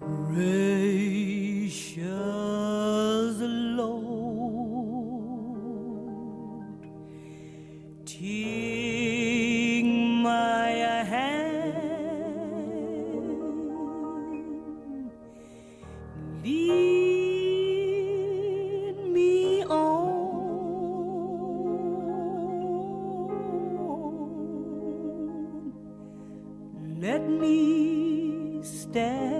gracious Lord, take my hand, lead me on, let me stand.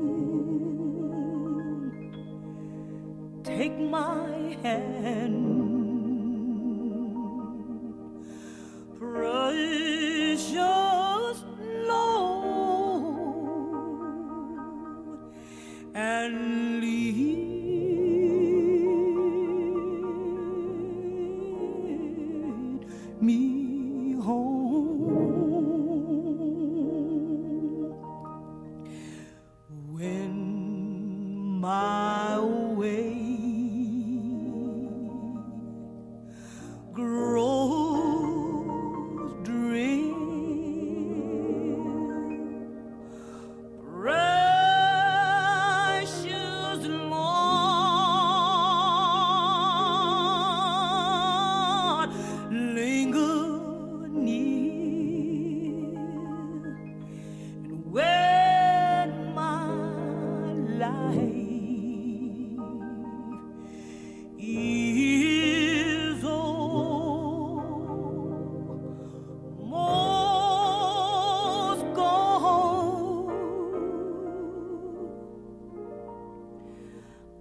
my hand. Precious Lord, and lead me.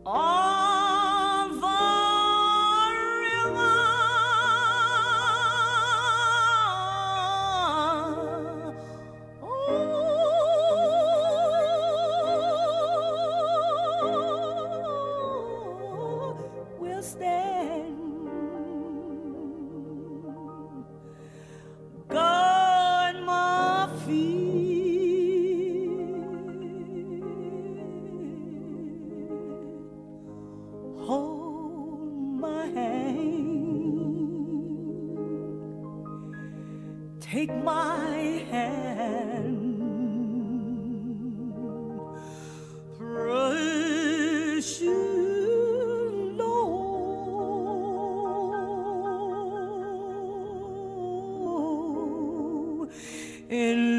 Oh! Take my hand, Lord, in